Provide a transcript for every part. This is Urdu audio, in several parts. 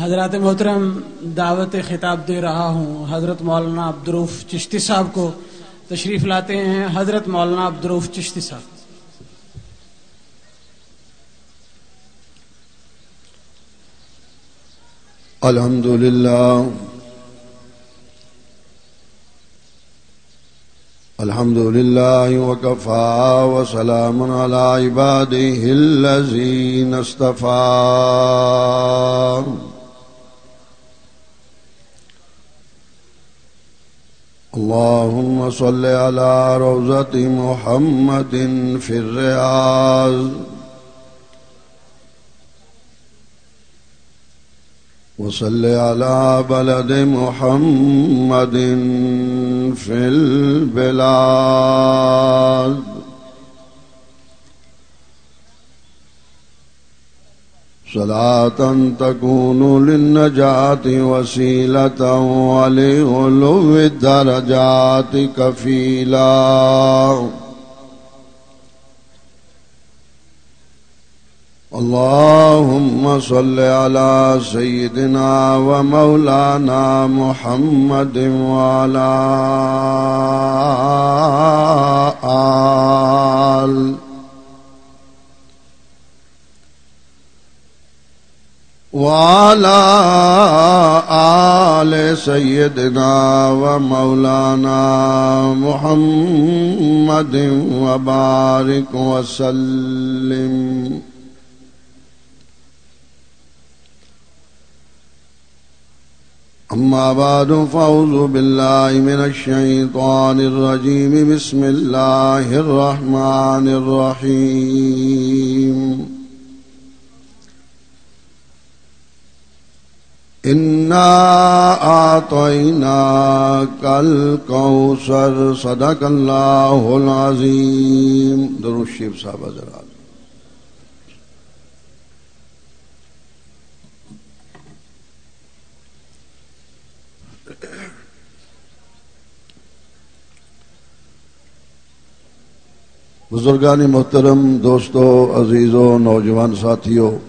حضرات محترم، دعوت خطاب دے رہا ہوں۔ حضرت مولانا عبدالروف چشتی صاحب کو تشریف لاتے ہیں۔ حضرت مولانا عبدالروف چشتی صاحب۔ الحمد لله الحمد لله وكفى وسلام على عباده الذين اصطفى اللهم صل على روزة محمد في الرياض وصل على بلد محمد في البلاد. صلاة تكون للنجاة وسيلة ولغلو الدرجات كفيلا. اللهم صل على سيدنا ومولانا محمد وعلى وعلى آل سيدنا ومولانا محمد وبارك وسلم أما بعد فأعوذ بالله من الشيطان الرجيم بسم الله الرحمن الرحيم إنا أعطيناك الكوثر. صدق الله العظيم. درو صاحب، حضرات. بزرگان محترم، دوستو عزیزوں نوجوان ساتھیوں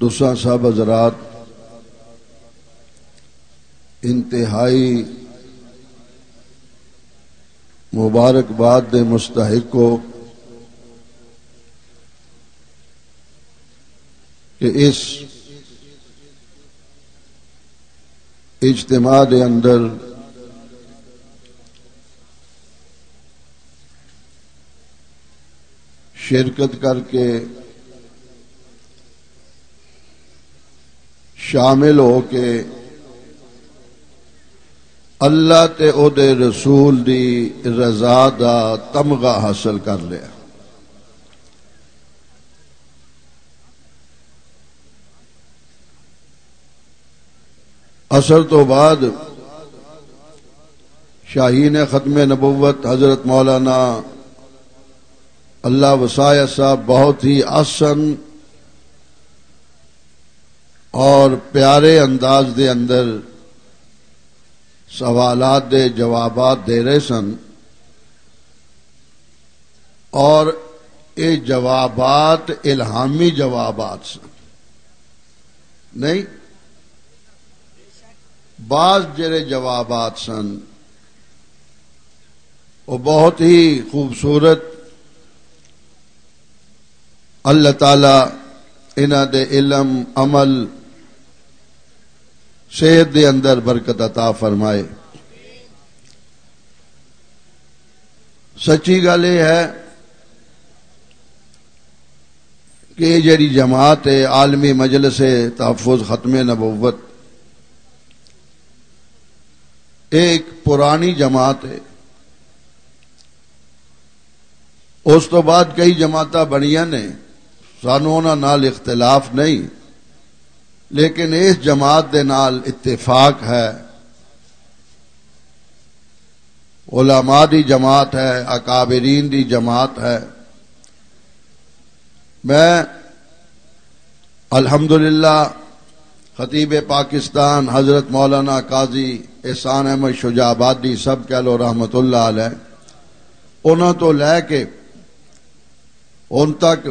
دوسرا صاحب حضرات، انتہائی مبارکباد مستحق کو کہ اس اجتماع دے اندر شرکت کر کے شامل ہو کے اللہ تے او دے رسول دی رضا دا تمغہ حاصل کر لیا۔ اثر تو بعد شاہین ختم نبوت حضرت مولانا اللہ وسایہ صاحب بہت ہی آسن اور پیارے انداز دے اندر سوالات دے جوابات دے رہے سن اور یہ جوابات الہامی جوابات سن۔ نہیں؟ بعض جڑے جوابات سن، وہ بہت ہی خوبصورت اللہ تعالی انہ دے علم، عمل صحت دے اندر برکت عطا فرمائے۔ سچی گل یہ ہے کہ جڑی جماعت ہے، عالمی مجلس تحفظ ختم نبوت۔ ایک پرانی جماعت ہے۔ اس تو بعد کئی جماعت بنیا نے۔ سانو نال اختلاف نہیں۔ لیکن اس جماعت دے نال اتفاق ہے۔ علماء دی جماعت ہے، اکابرین دی جماعت ہے۔ میں الحمدللہ خطیب پاکستان حضرت مولانا قاضی احسان احمد شجا آبادی سب کہہ لو رحمت اللہ علیہ انہوں تو لے کے ان تک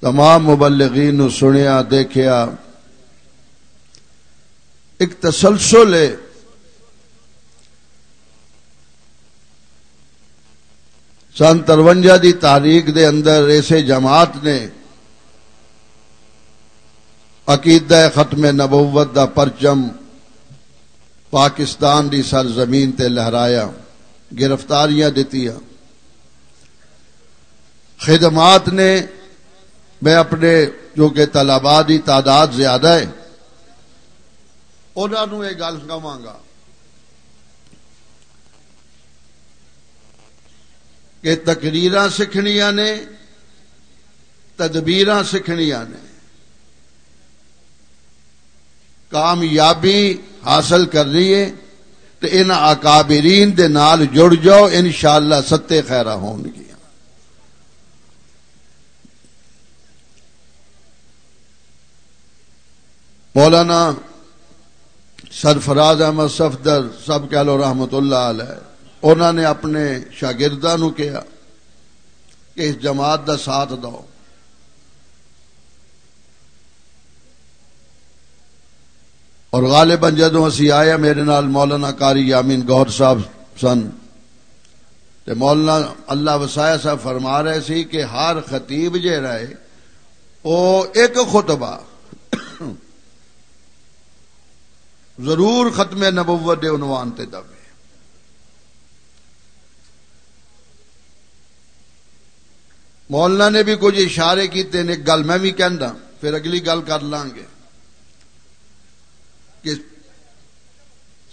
تمام مبلغین سنیا، دیکھیا۔ ایک تسلسل ہے۔ سن ترونجا دی تاریخ دے اندر ایسے جماعت نے عقیدہ ختم نبوت دا پرچم پاکستان دی سرزمین تے لہرایا، گرفتاریاں دیتی خدمات نے میں اپنے جو کہ طلبا دی تعداد زیادہ ہے انہوں نے یہ گل کہا کہ تقریر سیکھنیا نے تدبیر سیکھنیا نے، کامیابی حاصل کر رہی ہے تو ان اکابرین دے نال جڑ جاؤ، انشاءاللہ ستے خیرہ ہون گی مولانا سرفراز احمد صفدر سب کہہ لو رحمت اللہ علیہ، انہوں نے اپنے شاگردوں کہا کہ اس جماعت دا ساتھ دو۔ اور غالباً جدو اسی آیا میرے نال مولانا کاری یامین گور صاحب سن۔ تے مولانا اللہ وسایا صاحب فرما رہے سی کہ ہر خطیب جے رہے، او ایک خطبہ ضرور ختم نبوت عنوان تے دبے مولانا نے بھی کچھ اشارے کیتے نے گل میں بھی کہندا، پھر اگلی گل کر لیں گے۔ کہ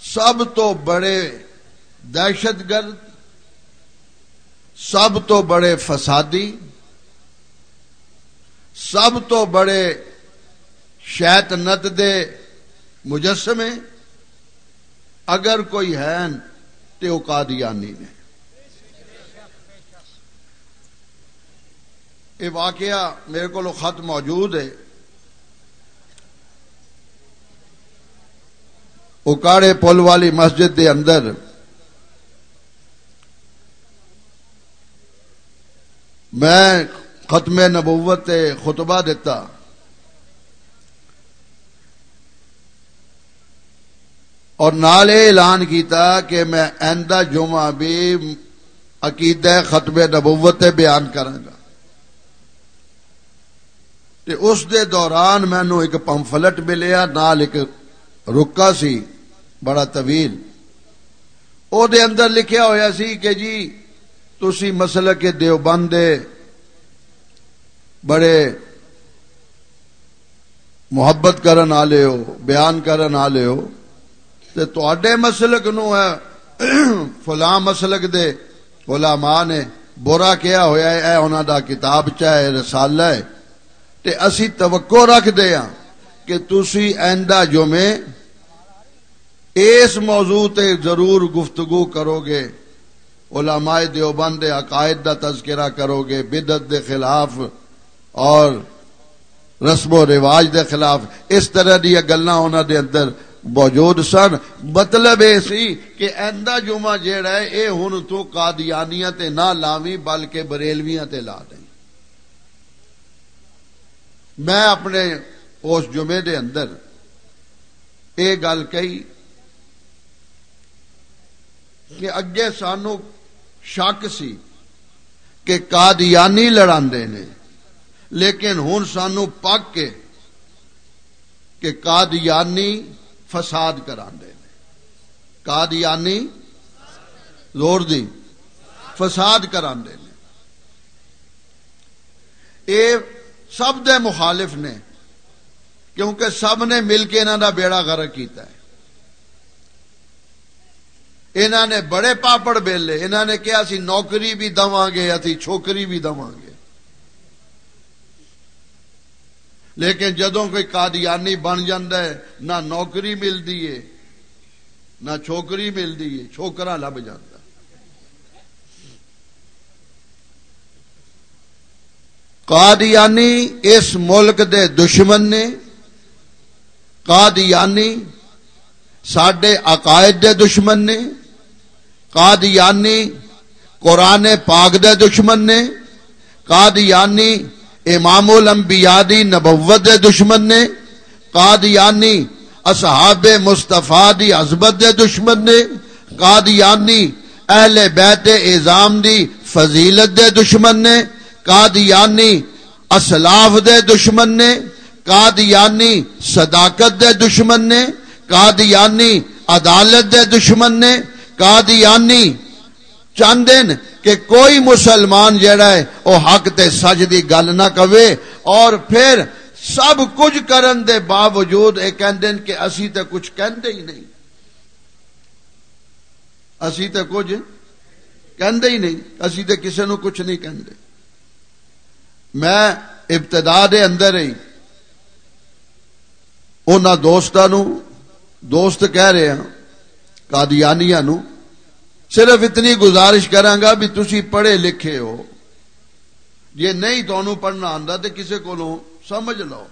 سب تو بڑے دہشت گرد، سب تو بڑے فسادی، سب تو بڑے شیت نت دے مجسمے، اگر کوئی ہے تو وہ قادیانی نے۔ یہ واقعہ میرے کو خط موجود ہے۔ اکاڑے پل والی مسجد دے اندر میں ختم نبوت خطبہ دیتا۔ اور نال اعلان کیتا کہ میں آئندہ جمعہ بھی عقیدہ ختم نبوت بیان کروں گا۔ تے اس دے دوران مینو ایک پمفلٹ ملیا، نال ایک رکا سی، بڑا طویل۔ او دے اندر لکھیا ہویا سی کہ جی تسی مسئلہ کے دیوبند دے بڑے محبت کرن آلے ہو، بیان کرن آلے ہو تے تو مسلک نو ہے، فلاں مسلک دے علماء نے برا کیا ہویا ہے، اے انہاں دا کتاب چاہے رسالہ ہے۔ تے اسی توقع رکھ دے ہاں کہ تسی آئندہ جو میں اس موضوع تے ضرور گفتگو کرو گے علماء دیوبند عقائد دا تذکرہ کرو گے بدت دے خلاف اور رسم و رواج دے خلاف۔ اس طرح دیا گلا انہوں دے اندر موجود سن۔ مطلب یہ سی کہ ایندہ جمعہ جیڑا ہے، اے ہن تو قادیانیاں تے نہ لاوی بلکہ بریلویاں تے لا دیں۔ میں اپنے اس جمعے دے اندر اے گل کہی کہ اگے سانو شک سی کہ قادیانی لڑا نے، لیکن ہوں سانو پک کے کہ قادیانی فساد کرا قادیانی زور دی۔ فساد کرا اے سب دے مخالف نے، کیونکہ سب نے مل کے انہوں کا بیڑا غرق کیتا ہے۔ انہوں نے بڑے پاپڑ بیلے انہوں نے کیا سی نوکری بھی دواں گے، اسی چھوکری بھی دواں گے۔ لیکن جدوں کوئی قادیانی بن جاندہ ہے، نہ نوکری ملتی ہے، نہ چھوکری ملتی ہے، چھوکرا لب جاتا قادیانی اس ملک دے دشمن نے، قادیانی سڈے عقائد دے دشمن نے، قادیانی قرآن پاک دے دشمن نے، قادیانی امام الانبیاء دی نبوت دے دشمن نے، قادیانی اصحاب مصطفیٰ دی عزبت دے دشمن نے، قادیانی اہل بیت اعظام دی فضیلت دے دشمن نے، قادیانی اسلاف دے دشمن نے، قادیانی صداقت دے دشمن نے، قادیانی عدالت دے دشمن نے، قادیانی چاہتے ہیں کہ کوئی مسلمان جڑا ہے وہ حق تے سج دی گل نہ کہے اور پھر سب کچھ کرن دے باوجود یہ کہندے کہ اسی تے کچھ کہندے ہی نہیں۔ اسی تے کچھ کہندے ہی نہیں، اسی تے کسے نو کچھ نہیں کہندے۔ میں ابتدا دے اندر ہی انہاں دوستاں نو، دوست کہہ رہے ہیں قادیانیاں نو صرف اتنی گزارش کرانگا بھی تسی پڑھے لکھے ہو۔ یہ نہیں تو پڑھنا آتا تو کسی کو سمجھ لو۔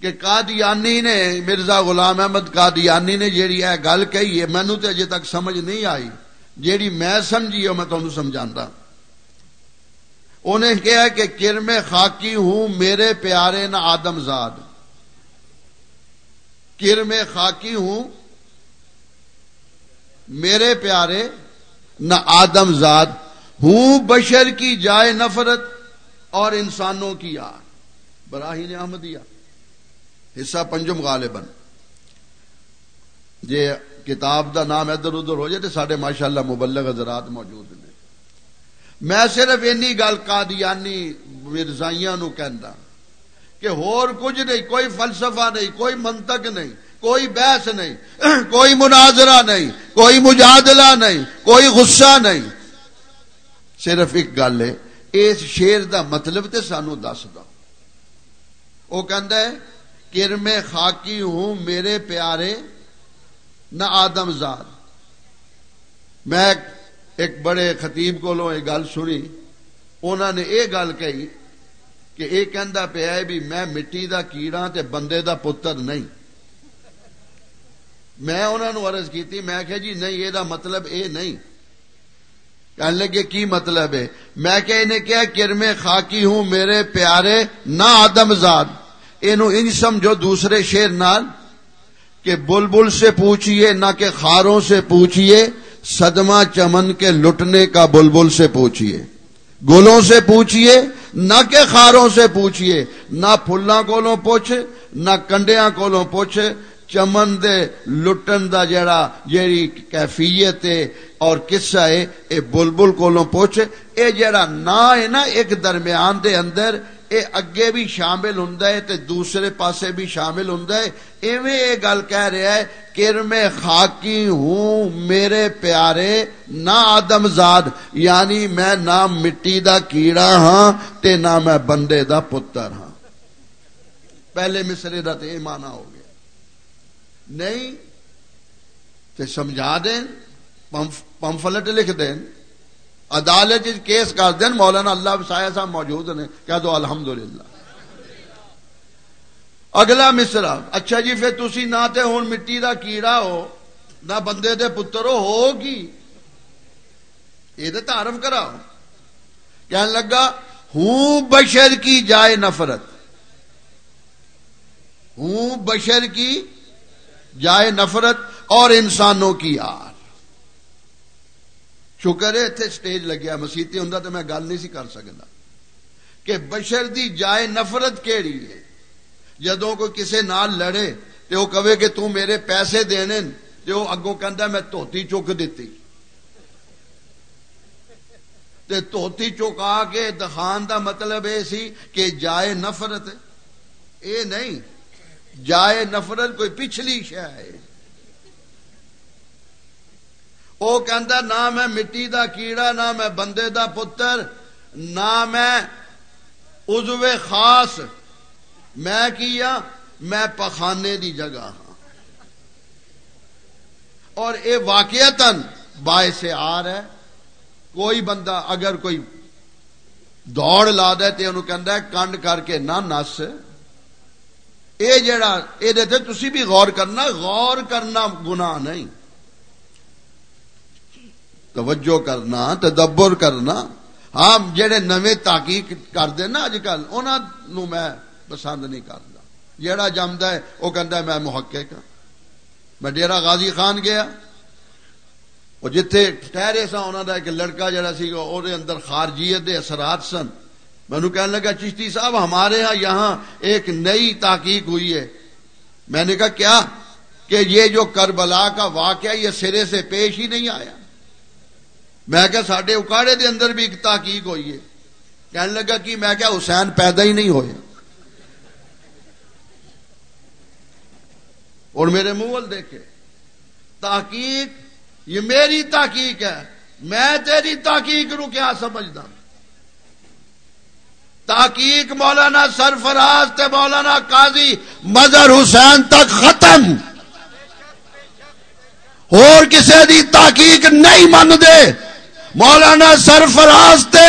کہ قادیانی نے، مرزا غلام احمد قادیانی نے جیڑی ہے گل کہی ہے مینو تو اجے تک سمجھ نہیں آئی۔ جیڑی میں سمجھی ہوں میں تمہیں سمجھا انہیں کہا کہ کرم خاکی ہوں، میرے پیارے نہ آدم زاد۔ کرم خاکی ہوں میرے پیارے، نہ آدم زاد ہوں بشر کی جائے نفرت اور انسانوں کی یار۔ براہی نے احمدیہ۔ حصہ پنجم غالباً۔ جے کتاب دا نام ادھر ادھر ہو جائے تو سارے ماشاء اللہ مبلغ حضرات موجود نے میں صرف اینی گل قادیانی مرزائیاں نو کہندا کہ ہور کچھ نہیں، کوئی فلسفہ نہیں، کوئی منطق نہیں۔ کوئی بحث نہیں، کوئی مناظرہ نہیں، کوئی مجادلہ نہیں، کوئی غصہ نہیں۔ صرف ایک گل ہے، اس شیر دا مطلب تے سانو دس دو۔ وہ کہندا ہے، کر میں خاکی ہوں میرے پیارے، نہ آدم زاد۔ میں ایک بڑے خطیب کو یہ گل سنی انہوں نے یہ گل کہی کہ یہ کہندا پیا بھی میں مٹی دا کیڑا تے بندے دا پتر نہیں۔ میں انہوں نے عرض کی میں کہ جی نہیں، یہ مطلب اے نہیں۔ کہنے لگے، کی مطلب ہے میں کہ انہیں کیا کرم خاکی ہوں، میرے پیارے نہ آدم زاد۔ ان سمجھو دوسرے شیر نال کہ بلبل سے پوچھئے، نہ کہ خاروں سے پوچھئے، صدمہ چمن کے لٹنے کا بلبل سے پوچھئے۔ گلوں سے پوچھئے، نہ کہ خاروں سے پوچھئے۔ نہ پھلاں کولوں پوچھے، نہ کنڈیاں کولوں پوچھے چمن دے لٹن دا جڑا جیڑی کیفیت ہے اور قصہ ہے، اے بلبل کولوں پوچھے، اے جڑا نا ہے نا ایک درمیان دے اندر، اے اگے بھی شامل ہوندا ہے تے دوسرے پاسے بھی شامل ہوندا ہے۔ ایویں اے گل کہہ رہا ہے کر میں خاکی ہوں میرے پیارے نہ آدم زاد یعنی میں نہ مٹی دا کیڑا ہاں تے نہ میں بندے دا پتر ہاں۔ پہلے مصرے دا تے مانا ہوگا نہیں تو سمجھا دیں پمفلٹ لکھ دیں عدالت کیس کر دیں مولانا اللہ سایہ صاحب موجود نے کہہ دو الحمدللہ۔ اگلا مصرا اچھا جی پھر تھی نہ تے ہوں مٹی دا کیڑا ہو، نہ بندے دے پتر ہو، ہوگی۔ یہ تعارف کراؤ۔ کہنے لگا ہوں بشر کی جائے نفرت۔ ہوں بشر کی جائے نفرت اور انسانوں کی آر۔ شکر ہے اتنے سٹیج لگیا مسیحتی ہوں تو میں گل نہیں سی کر سکتا کہ بشر دی جائے نفرت کیڑی ہے؟ جدو کوئی کسے نال لڑے تو وہ کہے کہ تو میرے پیسے دینے تو وہ اگوں کہہ میں دھوتی چک دیتی۔ تے دھوتی چکا کے دخان دا مطلب یہ سی کہ جائے نفرت۔ اے نہیں جائے نفرت کوئی پچھلی شہ ہے۔ وہ کہندا نہ میں مٹی دا کیڑا، نہ میں بندے دا پتر، نہ میں عضو خاص۔ میں کیا ہاں؟ میں پخانے دی جگہ ہاں۔ اور اے واقعتاً باعث آ رہا ہے، کوئی بندہ اگر کوئی دوڑ لا دے تو انہوں کہندا ہے، کنڈ کر کے نہ نس۔ یہ جڑا یہ تھی بھی غور کرنا غور کرنا گناہ نہیں۔ توجہ کرنا، تدبر کرنا۔ ہاں جہے نویں تحقیق کرتے نا اج کل انہوں میں پسند نہیں کرتا۔ جہاں جمد ہے وہ کہہ میں محقق ہاں۔ میں ڈیرا غازی خان گیا۔ وہ جتھے ٹہرے سا انہوں کا ایک لڑکا جہاں سی وہ اندر خارجیت کے اثرات سن۔ مینو کہنے لگا، چشتی صاحب، ہمارے ہاں یہاں ایک نئی تحقیق ہوئی ہے۔ میں نے کہا، کیا؟ کہ یہ جو کربلا کا واقعہ، یہ سرے سے پیش ہی نہیں آیا۔ میں کہا سڈے اکاڑے دے اندر بھی ایک تحقیق ہوئی ہے۔ کہنے لگا کہ میں کیا حسین پیدا ہی نہیں ہوئے۔ اور میرے منہ دیکھے، تحقیق، یہ میری تحقیق ہے۔ میں تیری تحقیق نو کیا سمجھتا تحقیق مولانا سرفراز تے مولانا قاضی مظہر حسین تک ختم۔ اور کسی دی تحقیق نہیں من دے مولانا سرفراز تے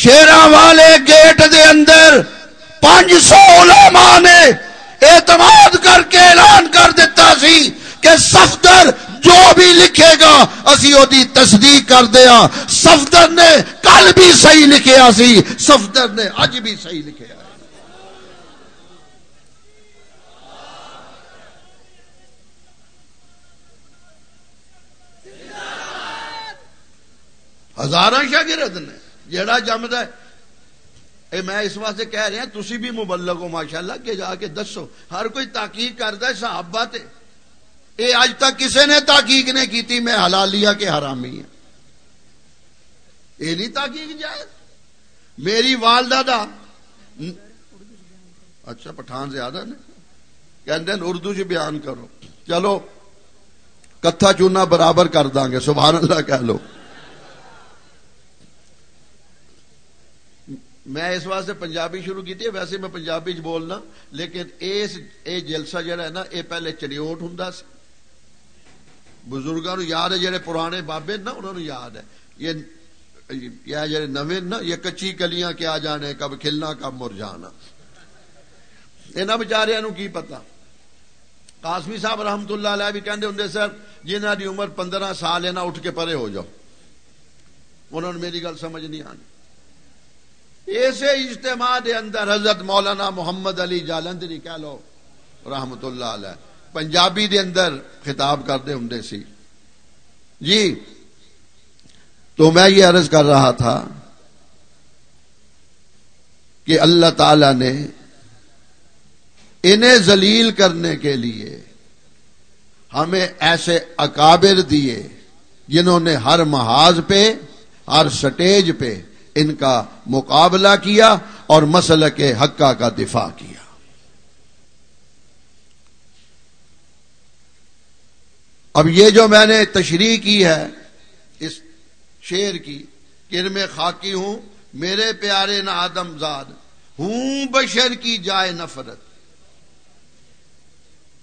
شیرا والے گیٹ دے اندر پانچ سو علماء نے اعتماد کر کے اعلان کر دیتا سی کہ سفدر جو بھی لکھے گا، اسی دی تصدیق کر دیا۔ سفدر نے کل بھی صحیح لکھیا سی سفدر نے اج بھی صحیح لکھیا ہزار شاگرد نے جہاں جمد ہے۔ اے، میں اس واسطے کہہ رہا تھی بھی مبلغ ہو ماشاء اللہ کہ جا کے دسو۔ ہر کوئی تحقیق کرتا ہے، صحابہ تے۔ اے اج تک کسی نے تحقیق نے کی میں حلالیہ کے حرامی ہوں یہ نہیں تحقیق جائے میری والدہ دا اچھا پٹھان زیادہ نے کہتے ہیں، اردو چ بیان کرو۔ چلو، کتھا چونا برابر کر دیں گے، سبحان اللہ کہہ لو۔ میں اس واسطے پنجابی شروع کی ویسے میں پنجابی بولنا، لیکن اس اے جلسہ جڑا ہے نا، یہ پہلے چڑیوٹ ہوں بزرگوں یاد ہے جڑے پرانے بابے؟ نا انہوں نے یاد ہے۔ یہ جڑے نویں؟ نا یہ کچی کلیاں کیا جانے، کب کھلنا، کب مر جانا۔ یہاں بچاریا کی پتا قاسمی صاحب رحمت اللہ علیہ بھی کہتے ہوں سر جنہ کی عمر پندرہ سال ہے نا اٹھ کے پرے ہو جاؤ۔ انہوں نے میری گل سمجھ نہیں آنی۔ ایسے اجتماع دے اندر حضرت مولانا محمد علی جالندری کہہ لو، رحمت اللہ علیہ۔ پنجابی دے اندر خطاب کرتے ہوں سی۔ جی تو میں یہ عرض کر رہا تھا کہ اللہ تعالی نے انہیں ذلیل کرنے کے لیے ہمیں ایسے اکابر دیے جنہوں نے ہر محاذ پہ، ہر سٹیج پہ ان کا مقابلہ کیا اور مسل کے حقہ کا دفاع کیا۔ اب یہ جو میں نے تشریح کی ہے، اس شیر کی کہ میں خاکی ہوں؟ میرے پیارے نہ آدم زاد، ہوں بشر کی جائے نفرت۔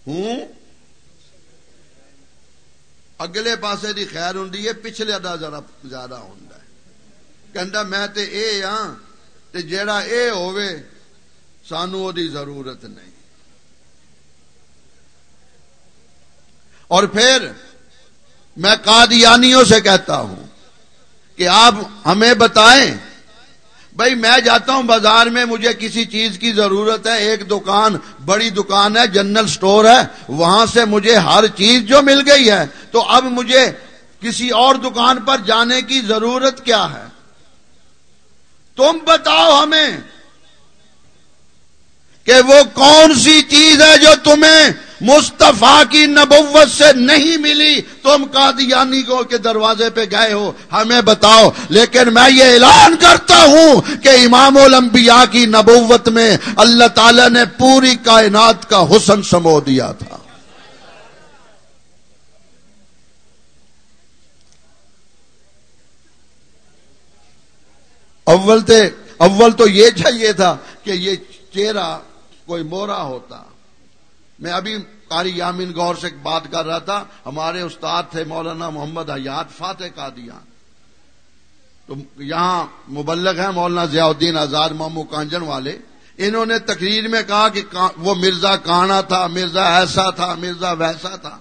ہوں؟ اگلے پاسے دی خیر ہوں پچھلے ادا ذرا زیادہ ہوں کہندا میں تے اے ہاں تے جیڑا اے ہووے، سانو او دی ضرورت نہیں۔ اور پھر میں قادیانیوں سے کہتا ہوں کہ آپ ہمیں بتائیں۔ بھائی میں جاتا ہوں بازار میں، مجھے کسی چیز کی ضرورت ہے۔ ایک دکان، بڑی دکان ہے، جنرل سٹور ہے۔ وہاں سے مجھے ہر چیز جو مل گئی ہے۔ تو اب مجھے کسی اور دکان پر جانے کی ضرورت کیا ہے؟ تم بتاؤ ہمیں کہ وہ کون سی چیز ہے جو تمہیں مصطفیٰ کی نبوت سے نہیں ملی تم قادیانی کو کے دروازے پہ گئے ہو۔ ہمیں بتاؤ۔ لیکن میں یہ اعلان کرتا ہوں کہ امام الانبیاء کی نبوت میں اللہ تعالی نے پوری کائنات کا حسن سمو دیا تھا۔ اول تے اول تو یہ چاہیے تھا کہ یہ چہرہ کوئی مورا ہوتا۔ میں ابھی قاری یامین گور سے بات کر رہا تھا، ہمارے استاد تھے مولانا محمد حیات فاتح قادیان۔ تو یہاں مبلغ ہیں مولانا ضیاء الدین آزاد، مامو کانجن والے۔ انہوں نے تقریر میں کہا کہ وہ مرزا کانا تھا، مرزا ایسا تھا، مرزا ویسا تھا۔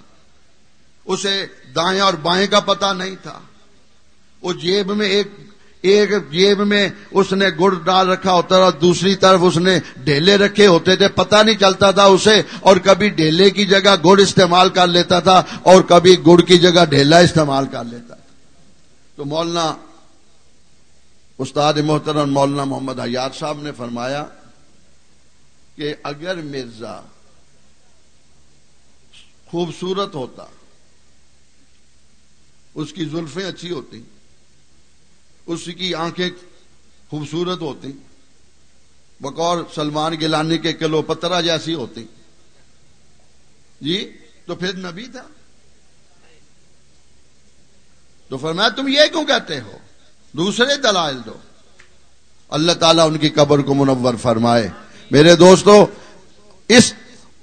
اسے دائیں اور بائیں کا پتہ نہیں تھا۔ وہ جیب میں ایک ایک جیب میں اس نے گڑ ڈال رکھا ہوتا تھا، دوسری طرف اس نے ڈھیلے رکھے ہوتے تھے، پتہ نہیں چلتا تھا اسے، اور کبھی ڈھیلے کی جگہ گڑ استعمال کر لیتا تھا، اور کبھی گڑ کی جگہ ڈھیلا استعمال کر لیتا تھا۔ تو مولانا استاد محترم مولانا محمد حیات صاحب نے فرمایا کہ اگر مرزا خوبصورت ہوتا، اس کی زلفیں اچھی ہوتی اس کی آنکھیں خوبصورت ہوتی بقور سلمان گیلانی کے کلو پترا جیسی ہوتی جی تو پھر نبی تھا۔ تو فرمایا، تم یہ کیوں کہتے ہو؟ دوسرے دلائل دو۔ اللہ تعالیٰ ان کی قبر کو منور فرمائے۔ میرے دوستو، اس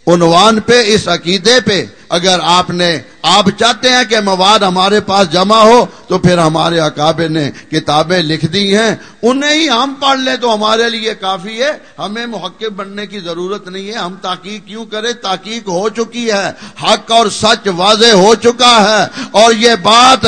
عنوان پہ، اس عقیدے پہ اگر آپ نے آپ چاہتے ہیں کہ مواد ہمارے پاس جمع ہو، تو پھر ہمارے اکابے نے کتابیں لکھ دی ہیں۔ انہیں ہی ہم پڑھ لیں تو ہمارے لیے کافی ہے۔ ہمیں محقق بننے کی ضرورت نہیں ہے۔ ہم تحقیق کیوں کریں؟ تحقیق ہو چکی ہے۔ حق اور سچ واضح ہو چکا ہے۔ اور یہ بات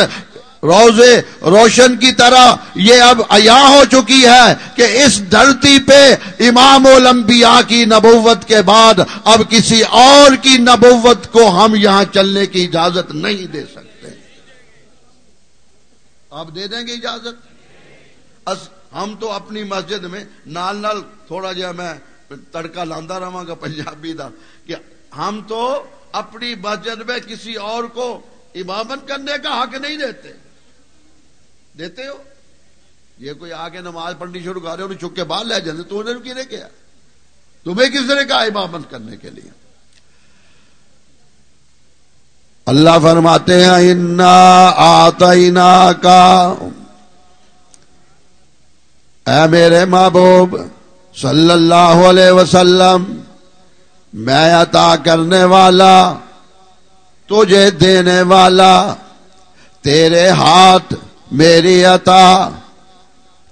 روزے روشن کی طرح یہ اب عیا ہو چکی ہے کہ اس دھرتی پہ امام الانبیاء کی نبوت کے بعد اب کسی اور کی نبوت کو ہم یہاں چلنے کی اجازت نہیں دے سکتے۔ آپ دے دیں گے اجازت؟ ہم تو اپنی مسجد میں نال نال تھوڑا جہا میں تڑکا لاندہ رہا گا پنجابی دا کہ ہم تو اپنی مسجد میں کسی اور کو امامت کرنے کا حق نہیں دیتے۔ دیتے ہو؟ یہ کوئی آ کے نماز پڑھنی شروع کر رہے انہیں چک کے باہر لے جاتے تو انہیں کی کیا تمہیں کس طرح کا امامت کرنے کے لیے؟ اللہ فرماتے ہیں، انا آتینا کا اے میرے محبوب، صلی اللہ علیہ وسلم، میں عطا کرنے والا، تجھے دینے والا، تیرے ہاتھ میری عطا،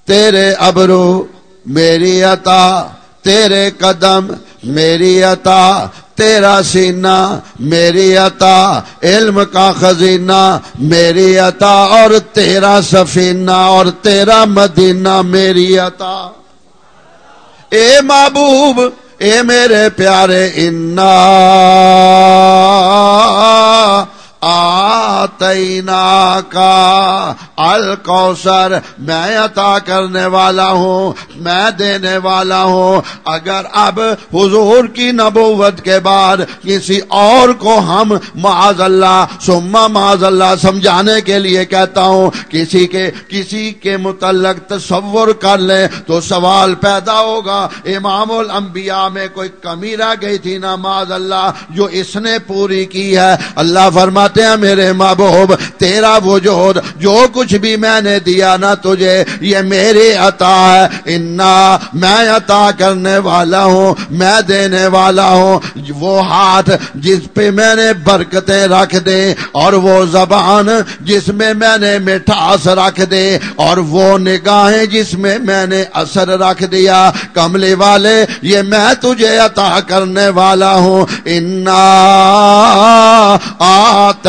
تیرے ابرو، میری عطا، تیرے قدم، میری عطا، تیرا سینہ، میری عطا، علم کا خزینہ، میری عطا، اور تیرا سفینہ، اور تیرا مدینہ، میری عطا۔ اے محبوب، اے میرے پیارے انا آتینا کا الکوثر میں عطا کرنے والا ہوں، میں دینے والا ہوں۔ اگر اب حضور کی نبوت کے بعد کسی اور کو ہم معاذ اللہ سما معاذ اللہ سمجھانے کے لیے کہتا ہوں، کسی کے کسی کے متعلق تصور کر لیں، تو سوال پیدا ہوگا، امام الانبیاء میں کوئی کمی رہ گئی تھی نا معاذ اللہ، جو اس نے پوری کی ہے۔ اللہ فرماتے ہیں، میرے محبوب، تیرا وجود جو کچھ بھی میں نے دیا نا تجھے، یہ میری عطا ہے۔ انا، میں عطا کرنے والا ہوں، میں دینے والا ہوں۔ وہ ہاتھ جس پہ میں نے برکتیں رکھ دے اور وہ زبان جس میں میں نے مٹھاس رکھ دے اور وہ نگاہیں جس میں میں نے اثر رکھ دیا۔ کملی والے، یہ میں تجھے عطا کرنے والا ہوں۔ انا آت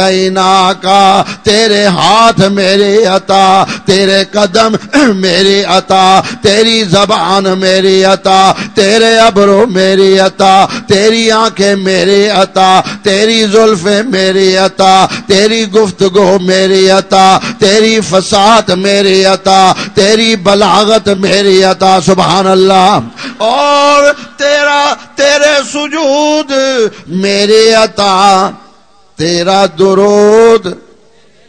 کا تیرے ہاتھ میری عطا، تیرے قدم میری عطا، تیری زبان میری عطا، تیرے ابرو میری عطا، تیری آنکھیں میری عطا، تیری زلف میری عطا، تیری گفتگو میری عطا، تیری فساد میری عطا، تیری بلاغت میری عطا، سبحان اللہ۔ اور تیرا، تیرے سجود میری عطا، تیرا درود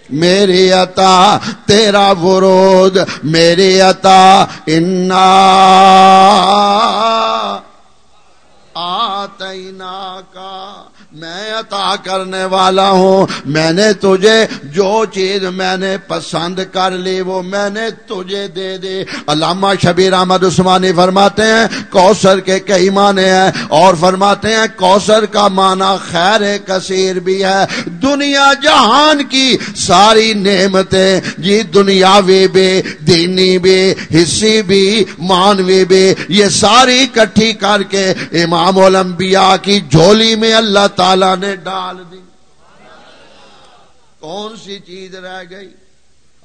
میری عطا تیرا ورود میری عطا انا آتینا عطا کرنے والا ہوں۔ میں نے تجھے جو چیز میں نے پسند کر لی وہ میں نے تجھے دے دی۔ علامہ شبیر احمد عثمانی فرماتے ہیں، کوثر کے کئی معنی ہیں اور فرماتے ہیں، کوثر کا معنی خیر کثیر بھی ہے۔ دنیا جہان کی ساری نعمتیں جی دنیاوی بھی، دینی بھی، حصی بھی مانوی بھی، یہ ساری کٹھی کر کے امام الانبیاء کی جھولی میں اللہ تعالی نے ڈال دی۔ کون سی چیز رہ گئی؟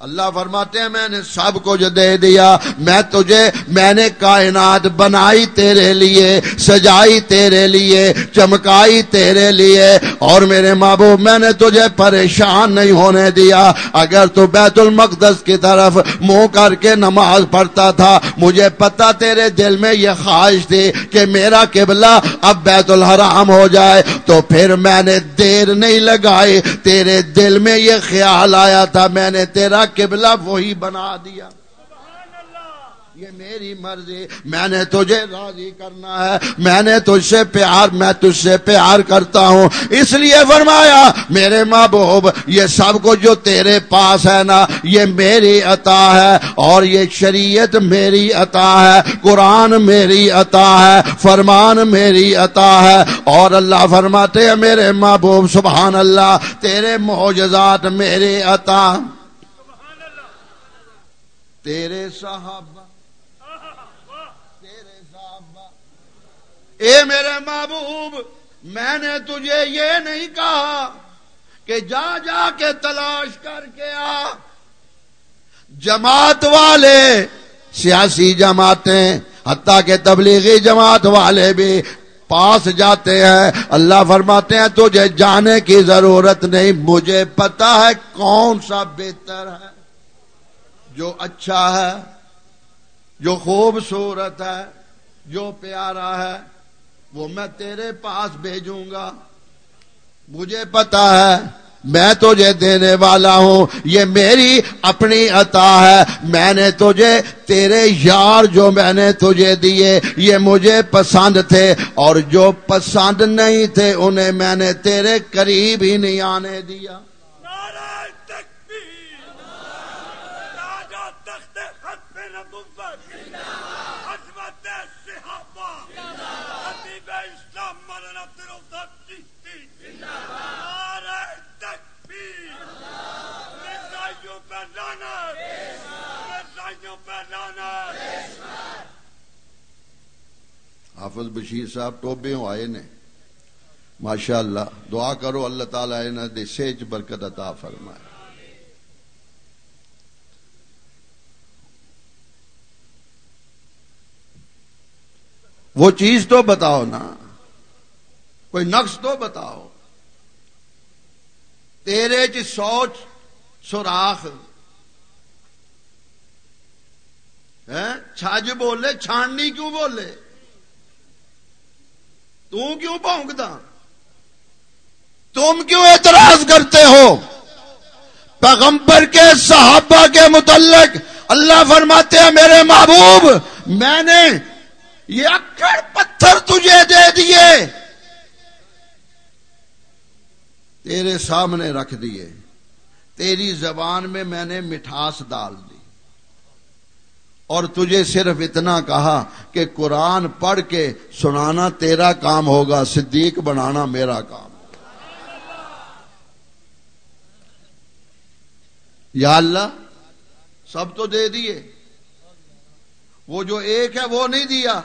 اللہ فرماتے ہیں، میں نے سب کچھ دے دیا، میں تجھے، میں نے کائنات بنائی تیرے لیے، سجائی تیرے لیے، چمکائی تیرے لیے، اور میرے محبوب، میں نے تجھے پریشان نہیں ہونے دیا۔ اگر تو بیت المقدس کی طرف منہ کر کے نماز پڑھتا تھا، مجھے پتا تیرے دل میں یہ خواہش تھی کہ میرا قبلہ اب بیت الحرام ہو جائے۔ تو پھر میں نے دیر نہیں لگائی، تیرے دل میں یہ خیال آیا تھا، میں نے تیرا قبلہ وہی بنا دیا۔ یہ میری مرضی میں نے تجھے راضی کرنا ہے میں نے تجھ سے پیار میں تجھ سے پیار کرتا ہوں۔ اس لیے فرمایا میرے محبوب یہ سب کو جو تیرے پاس ہے نا یہ میری عطا ہے اور یہ شریعت میری عطا ہے قرآن میری عطا ہے فرمان میری عطا ہے۔ اور اللہ فرماتے ہیں میرے محبوب سبحان اللہ تیرے معجزات میرے عطا۔ تیرے صحابہ تیرے صحابہ۔ اے میرے محبوب، میں نے تجھے یہ نہیں کہا کہ جا جا کے تلاش کر کے آ۔ جماعت والے، سیاسی جماعتیں، حتیٰ کہ تبلیغی جماعت والے بھی پاس جاتے ہیں۔ اللہ فرماتے ہیں، تجھے جانے کی ضرورت نہیں، مجھے پتا ہے کون سا بہتر ہے۔ جو اچھا ہے، جو خوبصورت ہے، جو پیارا ہے، وہ میں تیرے پاس بھیجوں گا۔ مجھے پتا ہے، میں تجھے دینے والا ہوں۔ یہ میری اپنی عطا ہے۔ میں نے تجھے تیرے یار جو میں نے تجھے دیے، یہ مجھے پسند تھے۔ اور جو پسند نہیں تھے، انہیں میں نے تیرے قریب ہی نہیں آنے دیا۔ حافظ بشیر صاحب ٹوبے ہوں آئے نے۔ ماشاء اللہ دعا کرو اللہ تعالی نے دے سیج برکت عطا فرمائے۔ وہ چیز تو بتاؤ نا، کوئی نقص تو بتاؤ۔ تیرے چ سوچ سوراخ۔ ہاں، چھج بولے چھاننی کیوں بولے؟ تو کیوں پونکتا تم کیوں اعتراض کرتے ہو؟ پیغمبر کے صحابہ کے متعلق اللہ فرماتے ہیں، میرے محبوب، میں نے یہ اکڑ پتھر تجھے دے دیے۔ تیرے سامنے رکھ دیے۔ تیری زبان میں میں نے مٹھاس ڈال دی۔ اور تجھے صرف اتنا کہا کہ قرآن پڑھ کے سنانا تیرا کام ہوگا، صدیق بنانا میرا کام۔ یا اللہ، سب تو دے دیے۔ وہ جو ایک ہے، وہ نہیں دیا۔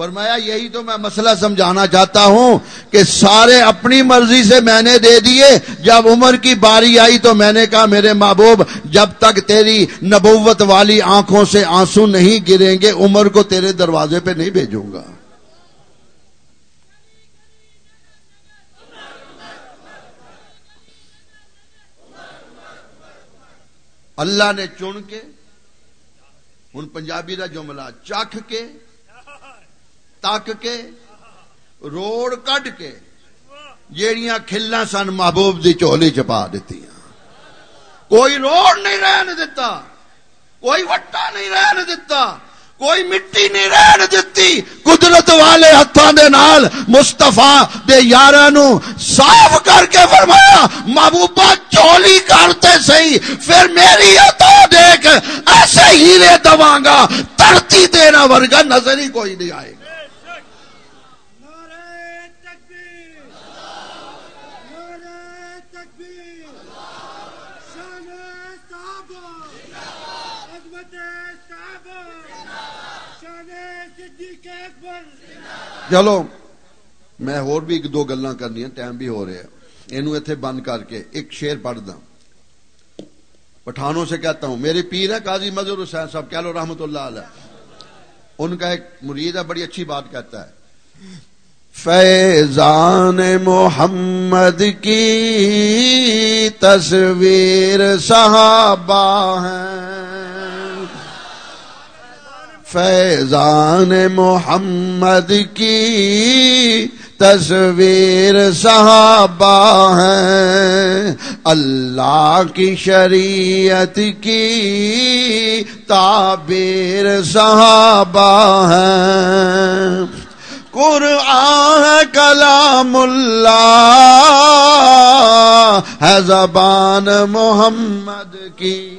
فرمایا، یہی تو میں مسئلہ سمجھانا چاہتا ہوں کہ سارے اپنی مرضی سے میں نے دے دیے، جب عمر کی باری آئی تو میں نے کہا، میرے محبوب، جب تک تیری نبوت والی آنکھوں سے آنسو نہیں گریں گے، عمر کو تیرے دروازے پہ نہیں بھیجوں گا۔ اللہ نے چن کے ہوں پنجابی کا جملہ چکھ کے تک کے، روڑ کٹ کے، جیڑیاں کھلا سن محبوب دی چولی چپا دیتی کوئی روڑ نہیں رہن دیتا کوئی وٹا نہیں رہن دیتا کوئی مٹی نہیں رہن دیتی قدرت والے ہاتھوں دے نال مستفا دے یارانو صاف کر کے فرمایا، محبوبہ چولی کرتے سہی، پھر میری عطا دیکھ، ایسے ہیرے دواں گا، ترتی دینا ورگا نظر ہی کوئی نہیں آئے گا۔ چلو، میں اور بھی ایک دو گلا کرنی ٹائم بھی ہو رہا یہ اتنے بند کر کے ایک شیر پڑھ دا۔ پٹھانوں سے کہتا ہوں میری پیر ہے قاضی مظہر حسین صاحب، کہہ لو رحمت اللہ علیہ۔ ان کا ایک مرید ہے، بڑی اچھی بات کہتا ہے۔ فیضان محمد کی تصویر صحابہ ہیں۔ فیضان محمد کی تصویر صحابہ ہیں۔ اللہ کی شریعت کی تعبیر صحابہ ہیں۔ قرآن کلام اللہ ہے زبان محمد کی۔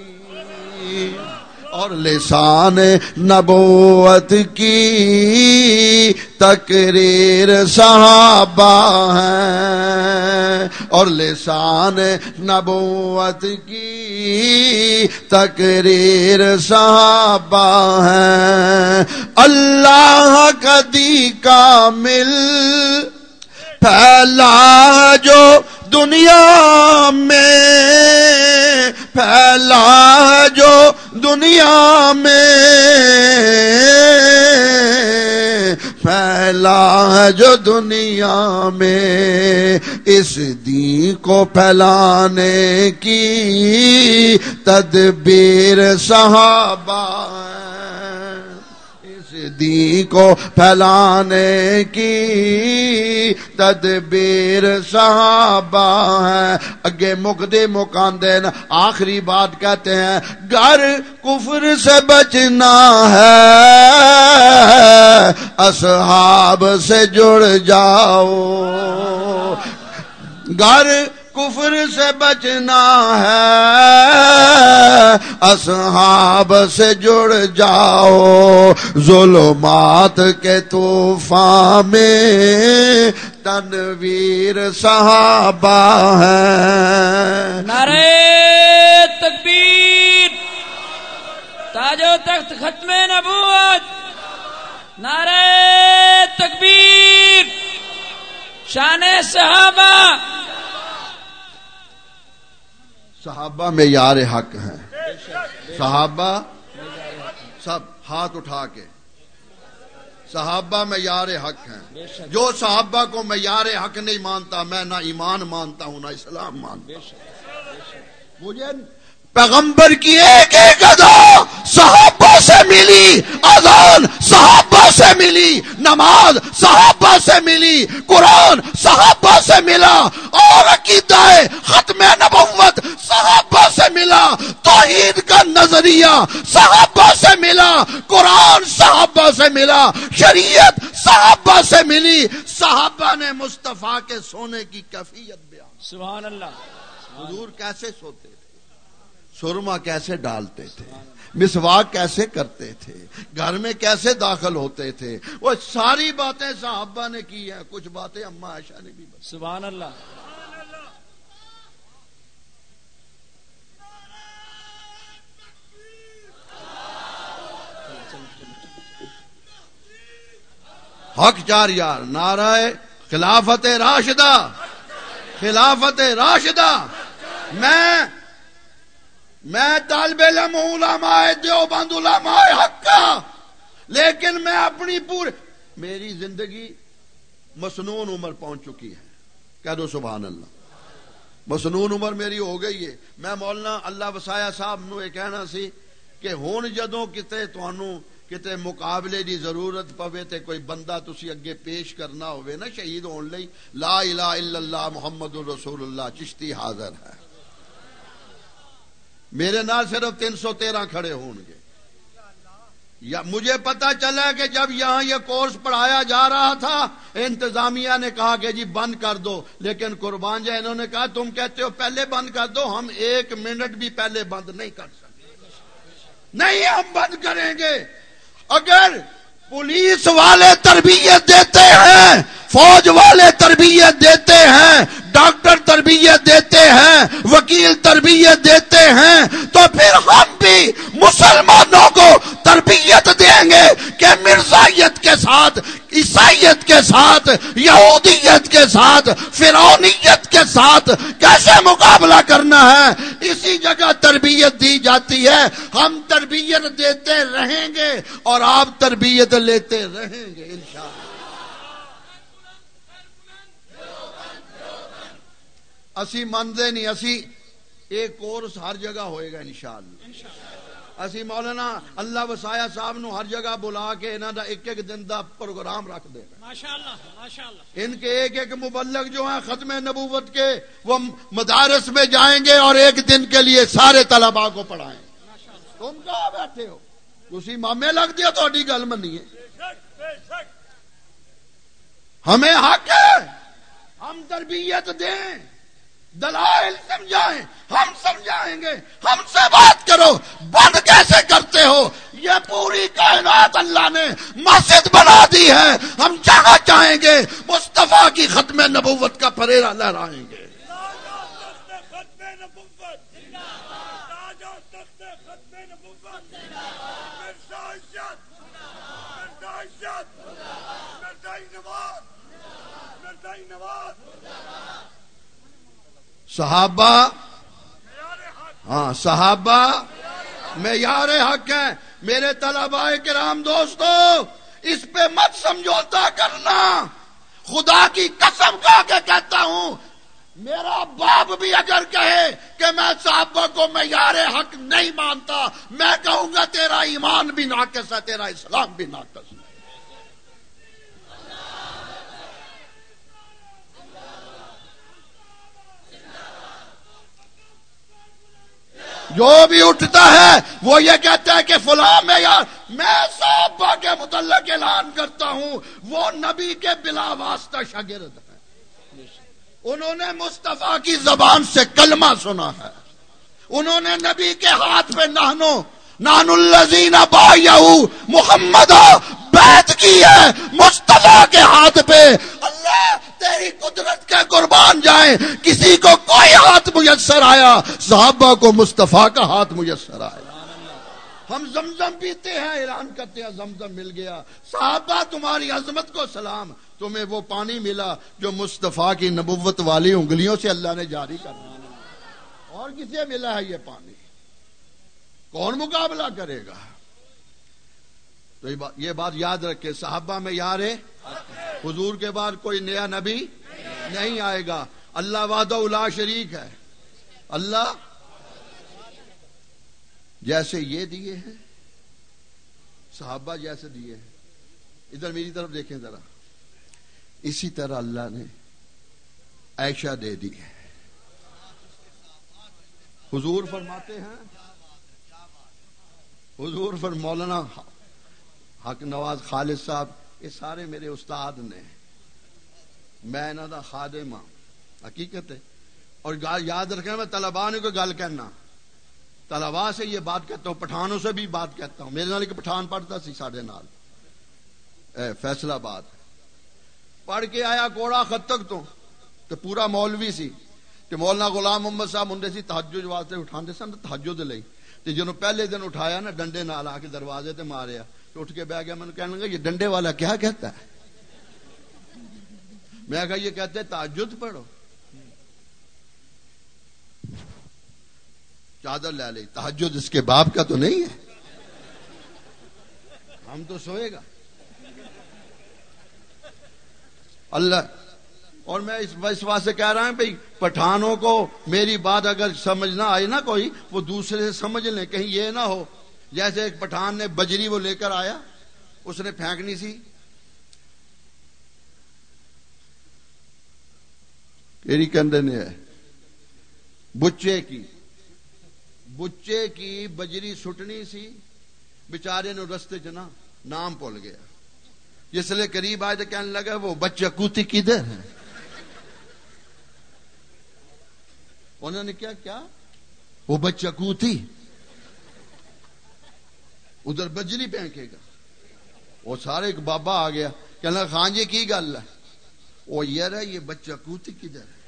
اور لسان نبوت کی تقریر صحابہ ہیں۔ اور لسان نبوت کی تقریر صحابہ ہیں۔ اللہ کدی کا مل پھیلا جو دنیا میں۔ پھیلا جو دنیا میں۔ پھیلا جو دنیا میں۔ اس دین کو پھیلانے کی تدبیر صحابہ دی کو پھیلانے کی تدبیر صحابہ ہے اگے مکدے مکاندین آخری بات کہتے ہیں، گھر کفر سے بچنا ہے۔ اصحاب سے جڑ جاؤ۔ گھر کفر سے بچنا ہے۔ اصحاب سے جڑ جاؤ۔ ظلمات کے طوفان میں تنویر صحابہ ہے نعرے تکبیر۔ تاج و تخت ختم نبوت۔ نعرے تکبیر۔ شان صحابہ۔ صحابہ میں یار حق ہیں۔ صحابہ سب ہاتھ اٹھا کے۔ صحابہ میں یار حق ہیں۔ جو صحابہ کو میں یار حق نہیں مانتا، میں نہ ایمان مانتا ہوں، نہ اسلام مانتا۔ ہوں مجھے پیغمبر کی ایک ایک ادا صحابہ سے ملی اذان صحابہ سے ملی نماز صحابہ سے ملی قرآن صحابہ سے ملا اور عقیدہ ختم نبوت صحابہ سے ملا توحید کا نظریہ صحابہ سے ملا قرآن صحابہ سے ملا شریعت صحابہ سے ملی۔ صحابہ نے مصطفیٰ کے سونے کی کیفیت بیان سبحان اللہ۔ حضور کیسے سوتے؟ سرما کیسے ڈالتے تھے؟ مسواک کیسے کرتے تھے؟ گھر میں کیسے داخل ہوتے تھے؟ وہ ساری باتیں صحابہ نے کی ہیں کچھ باتیں اما عائشہ نے بھی سبحان اللہ۔ حق چار یار نعرہ خلافت راشدہ۔ خلافت راشدہ۔ میں میں طالب علم علماء دیوبند، علماء حق۔ کا لیکن میں اپنی پور میری زندگی مسنون عمر پہنچ چکی ہے۔ کہہ دو سبحان اللہ۔ مسنون عمر میری ہو گئی ہے۔ میں مولانا اللہ وسایا صاحب نو یہ کہنا سی کہ ہون جدوں کتے توانوں کتے مقابلے دی ضرورت پوے تے کوئی بندہ تسی اگے پیش کرنا ہوئے نا، شہید ہون لئی، لا الہ الا اللہ محمد رسول اللہ، چشتی حاضر ہے۔ میرے نال صرف تین سو تیرہ کھڑے ہوں گے۔ یا مجھے پتا چلا کہ جب یہاں یہ کورس پڑھایا جا رہا تھا، انتظامیہ نے کہا کہ جی بند کر دو، لیکن قربان جائے انہوں نے کہا، تم کہتے ہو پہلے بند کر دو، ہم ایک منٹ بھی پہلے بند نہیں کر سکتے۔ نہیں، ہم بند کریں گے۔ اگر پولیس والے تربیت دیتے ہیں، فوج والے تربیت دیتے ہیں ڈاکٹر تربیت دیتے ہیں، وکیل تربیت دیتے ہیں، تو پھر ہم بھی مسلمانوں کو تربیت دیں گے کہ مرزائیت کے ساتھ، عیسائیت کے ساتھ، یہودیت کے ساتھ فرونیت کے ساتھ کیسے مقابلہ کرنا ہے؟ اسی جگہ تربیت دی جاتی ہے۔ ہم تربیت دیتے رہیں گے اور آپ تربیت لیتے رہیں گے، انشاءاللہ۔ اسی منتے نہیں اسی ایک کورس ہر جگہ ہوئے گا انشاءاللہ۔ اسی مولانا اللہ وسایا صاحب نو ہر جگہ بلا کے انہوں دا ایک ایک دن دا پروگرام رکھ دے ماشاءاللہ ماشاءاللہ۔ ان کے ایک ایک مبلغ جو ہیں ختم نبوت کے وہ مدارس میں جائیں گے اور ایک دن کے لیے سارے طلباء کو پڑھائیں۔ تم کہاں بیٹھے ہو؟ اسی مامے لگ دیا تو گل منی ہے۔ ہمیں حق ہے ہم تربیت دیں۔ دلائل سمجھائیں، ہم سمجھائیں گے۔ ہم سے بات کرو، بند کیسے کرتے ہو؟ یہ پوری کائنات اللہ نے مسجد بنا دی ہے۔ ہم جہاں چاہیں گے، مصطفیٰ کی ختم نبوت کا پریرا لہرائیں گے۔ صحابہ ہاں صحابہ میں یار حق ہیں۔ میرے طلباء کرام، دوستو، اس پہ مت سمجھوتا کرنا۔ خدا کی قسم کھا کے کہتا ہوں، میرا باپ بھی اگر کہے کہ میں صحابہ کو میں یار حق نہیں مانتا، میں کہوں گا تیرا ایمان بھی ناقص ہے، تیرا اسلام بھی ناقص ہے۔ جو بھی اٹھتا ہے، وہ یہ کہتا ہے کہ فلاں میں یار میں صحابہ کے متعلق اعلان کرتا ہوں، وہ نبی کے بلا واسطہ شاگرد ہے انہوں نے مصطفیٰ کی زبان سے کلمہ سنا ہے۔ انہوں نے نبی کے ہاتھ پہ نہنو نان الزین با محمد بیت کی ہے مصطفیٰ کے ہاتھ پہ۔ اللہ تیری قدرت کے قربان جائیں۔ کسی کو کوئی ہاتھ میسر آیا۔ صحابہ کو مصطفیٰ کا ہاتھ میسر آیا۔ ہم زمزم پیتے ہیں اعلان کرتے ہیں زمزم مل گیا۔ صحابہ، تمہاری عظمت کو سلام۔ تمہیں وہ پانی ملا جو مصطفیٰ کی نبوت والی انگلیوں سے اللہ نے جاری کرنا اور کسے ملا ہے یہ پانی؟ کون مقابلہ کرے گا؟ تو یہ بات یاد رکھے، صحابہ میں یار ہے۔ حضور کے بعد کوئی نیا نبی نہیں آئے گا۔ اللہ وعدہ الا شریک ہے۔ اللہ جیسے یہ دیے ہیں، صحابہ جیسے دیے ہیں۔ ادھر میری طرف دیکھیں ذرا۔ اسی طرح اللہ نے عائشہ دے دی ہے۔ حضور فرماتے ہیں، حضور فر مولانا حق نواز خالد صاحب، یہ سارے میرے استاد نے۔ میں انہوں کا خادم ہاں حقیقت ہے۔ اور یاد رکھنا، میں طلبا نے کوئی گل کہنا۔ طلبا سے یہ بات کہتا ہوں، پٹھانوں سے بھی بات کہتا ہوں۔ میرے نال ایک پٹھان پڑھتا سی ساڈے نال۔ اے، فیصلہ باد۔ پڑھ کے آیا کوڑا خط تک تو تو پورا مولوی سی۔ کہ مولانا غلام محمد صاحب ہوں سی تحجد واسطے اٹھا سن، تحجد لئی۔ تے جنہوں پہلے دن اٹھایا نا، ڈنڈے نال آ کے دروازے تے ماریا۔ اٹھ کے بہ گیا، میں نے کہنے لگا، یہ ڈنڈے والا کیا کہتا ہے؟ میں کہا، یہ کہتے ہیں تاجد پڑھو۔ چادر لے لی۔ تحجد اس کے باپ کا تو نہیں ہے۔ ہم تو سوئے گا۔ اللہ، اور میں اس اس بات سے کہہ رہا ہوں بھائی، پٹھانوں کو میری بات اگر سمجھ نہ آئے نا کوئی، وہ دوسرے سے سمجھ لیں، کہیں یہ نہ ہو۔ جیسے ایک پٹھان نے بجری وہ لے کر آیا، اس نے پھینکنی سی۔ کیری کندے نے بچے کی بچے کی بجری سٹنی سی۔ بچارے نے رستے چنا نام پول گیا۔ جس لیے قریب آئے تو کہنے لگا، وہ بچہ کوتی کدھر ہے؟ انہوں نے کیا کیا؟ وہ بچہ کوتی۔ ادھر بجلی پھینکے گا۔ وہ سارے ایک بابا آ گیا کہنا خان جی کی گل ہے؟ وہ یہ ہے یہ بچہ کوتی کدھر ہے؟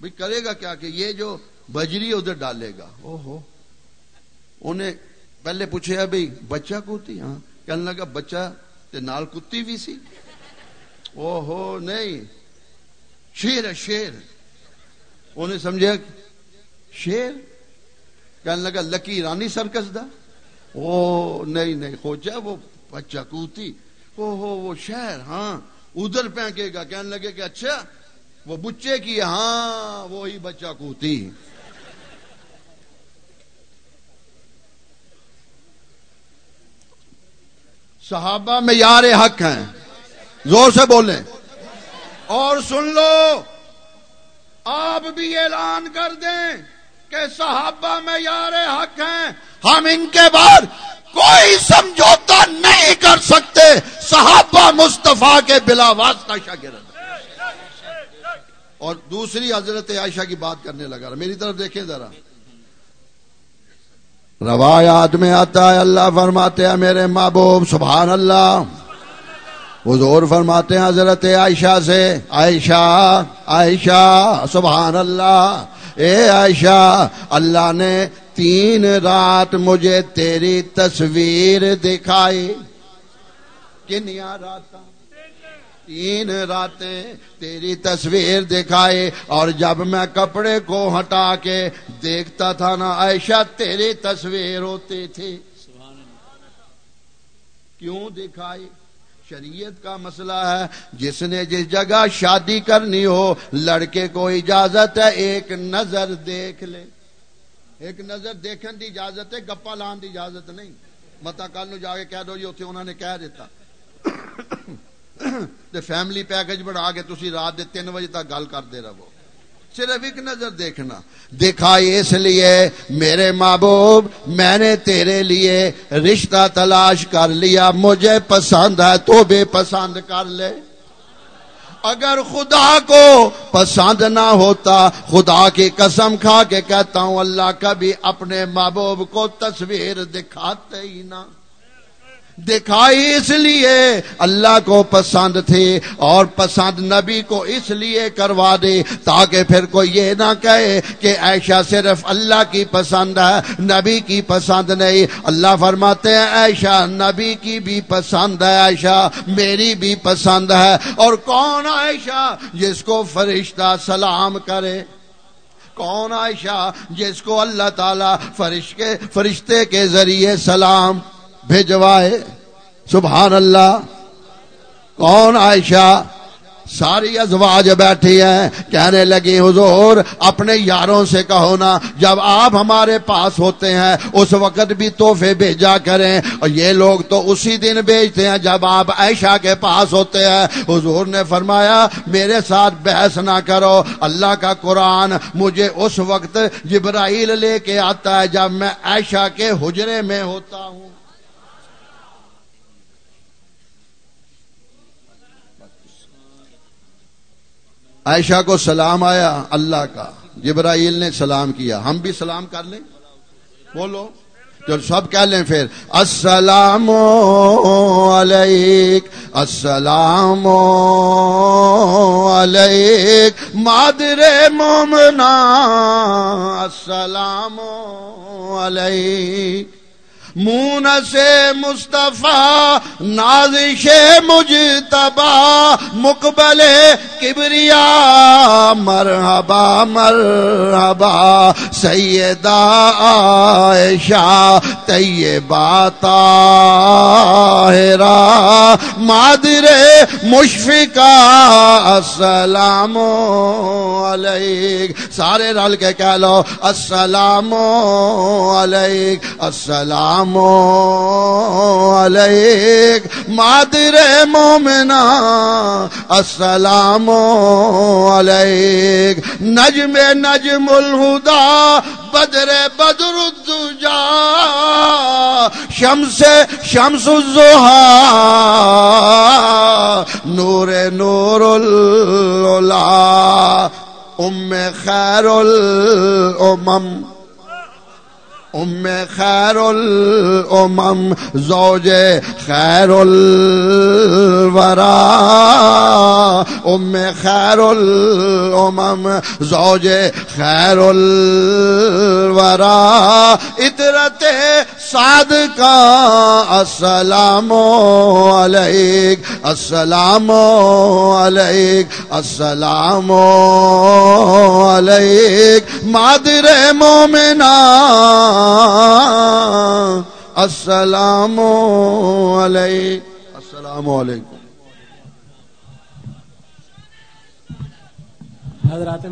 بھائی کرے گا کیا کہ یہ جو بجری ادھر ڈالے گا۔ او ہو انہیں پہلے پوچھے بھائی بچہ کوتی ہاں۔ کہنے لگا، بچہ تے نال کتی بھی سی۔ او ہو نہیں۔ شیر ہے، شیر۔ انہیں سمجھا شیر؟ کہنے لگا، لکی رانی سرکس دا؟ او، نہیں نہیں خوجا وہ بچہ کوتی۔ او، ہو، وہ شہر ہاں۔ ادھر پھینکے گا، کہنے لگے کہ اچھا وہ بچے کی ہاں وہی بچہ کوتی۔ صحابہ میں یار حق ہیں۔ زور سے بولیں۔ اور سن لو، آپ بھی اعلان کر دیں۔ کہ صحابہ میں یار حق ہیں، ہم ان کے بعد کوئی سمجھوتا نہیں کر سکتے۔ صحابہ مصطفیٰ کے بلا واسطہ شاگرد۔ اور دوسری حضرت عائشہ کی بات کرنے لگا میری طرف دیکھیں ذرا۔ روایات میں آتا ہے، اللہ فرماتے ہیں، میرے محبوب، سبحان اللہ۔ حضور فرماتے ہیں حضرت عائشہ سے، عائشہ عائشہ، سبحان اللہ۔ اے عائشہ اللہ نے تین رات مجھے تیری تصویر دکھائی۔ کنیا رات تین راتیں تیری تصویر دکھائے اور جب میں کپڑے کو ہٹا کے دیکھتا تھا نا عائشہ تیری تصویر ہوتی تھی۔ کیوں دکھائی؟ شریعت کا مسئلہ ہے۔ جس نے جس جگہ شادی کرنی ہو، لڑکے کو اجازت ہے ایک نظر دیکھ لے۔ ایک نظر دیکھن دی اجازت ہے گپا لان دی اجازت نہیں۔ متا کل جا کے کہہ دو جی اتنے انہوں نے کہہ دیتا۔ تے فیملی پیکج بڑھا کے تسی رات دے تین بجے تک گل کرتے رہو۔ صرف ایک نظر دیکھنا۔ دکھائی اس لیے، میرے محبوب، میں نے تیرے لیے رشتہ تلاش کر لیا۔ مجھے پسند ہے، تو بھی پسند کر لے۔ اگر خدا کو پسند نہ ہوتا، خدا کی قسم کھا کے کہتا ہوں، اللہ کبھی اپنے محبوب کو تصویر دکھاتے ہی نہ۔ دکھائی اس لیے اللہ کو پسند تھی اور پسند نبی کو اس لیے کروا دی تاکہ پھر کوئی یہ نہ کہے کہ ایشا صرف اللہ کی پسند ہے، نبی کی پسند نہیں۔ اللہ فرماتے ہیں ایشا نبی کی بھی پسند ہے ایشا میری بھی پسند ہے۔ اور کون عائشہ جس کو فرشتہ سلام کرے؟ کون عائشہ جس کو اللہ تعالی فرشتے فرشتے کے ذریعے سلام بھجوائے سبحان اللہ۔ کون عائشہ؟ ساری ازواج بیٹھی ہیں۔ کہنے لگی، حضور، اپنے یاروں سے کہو نا، جب آپ ہمارے پاس ہوتے ہیں، اس وقت بھی تحفے بھیجا کریں۔ اور یہ لوگ تو اسی دن بھیجتے ہیں جب آپ عائشہ کے پاس ہوتے ہیں۔ حضور نے فرمایا، میرے ساتھ بحث نہ کرو۔ اللہ کا قرآن مجھے اس وقت جبرائیل لے کے آتا ہے جب میں عائشہ کے حجرے میں ہوتا ہوں۔ عائشہ کو سلام آیا، اللہ کا، جبرائیل نے سلام کیا۔ ہم بھی سلام کر لیں؟ بولو۔ تو سب کہہ لیں پھر، السلام علیک السلام علیک، مادر مومنا السلام علیک۔ مون سے مصطفیٰ، نازش مجتبا مقبل کبریا، مرحبا مرحبا، سیدہ عائشہ، طیبہ طاہرہ، مادر مشفقہ، السلام علیک۔ سارے رل کے کہہ لو، السلام علیک، السلام علیک، مادر مومنا السلام علیک۔ نجم نجم الہدا، بدر بدر الدجا۔ شمس شمس الزہا نور نور العلا۔ ام خیر الامم۔ ام خیر الامم زوج خیر الورا ام خیر الامم زوج خیر الورا اطرت سعد کا السلام علیک السلام علیک السلام علیک. مادر مومنا السلام علیہ السلام علیکم۔ حضرات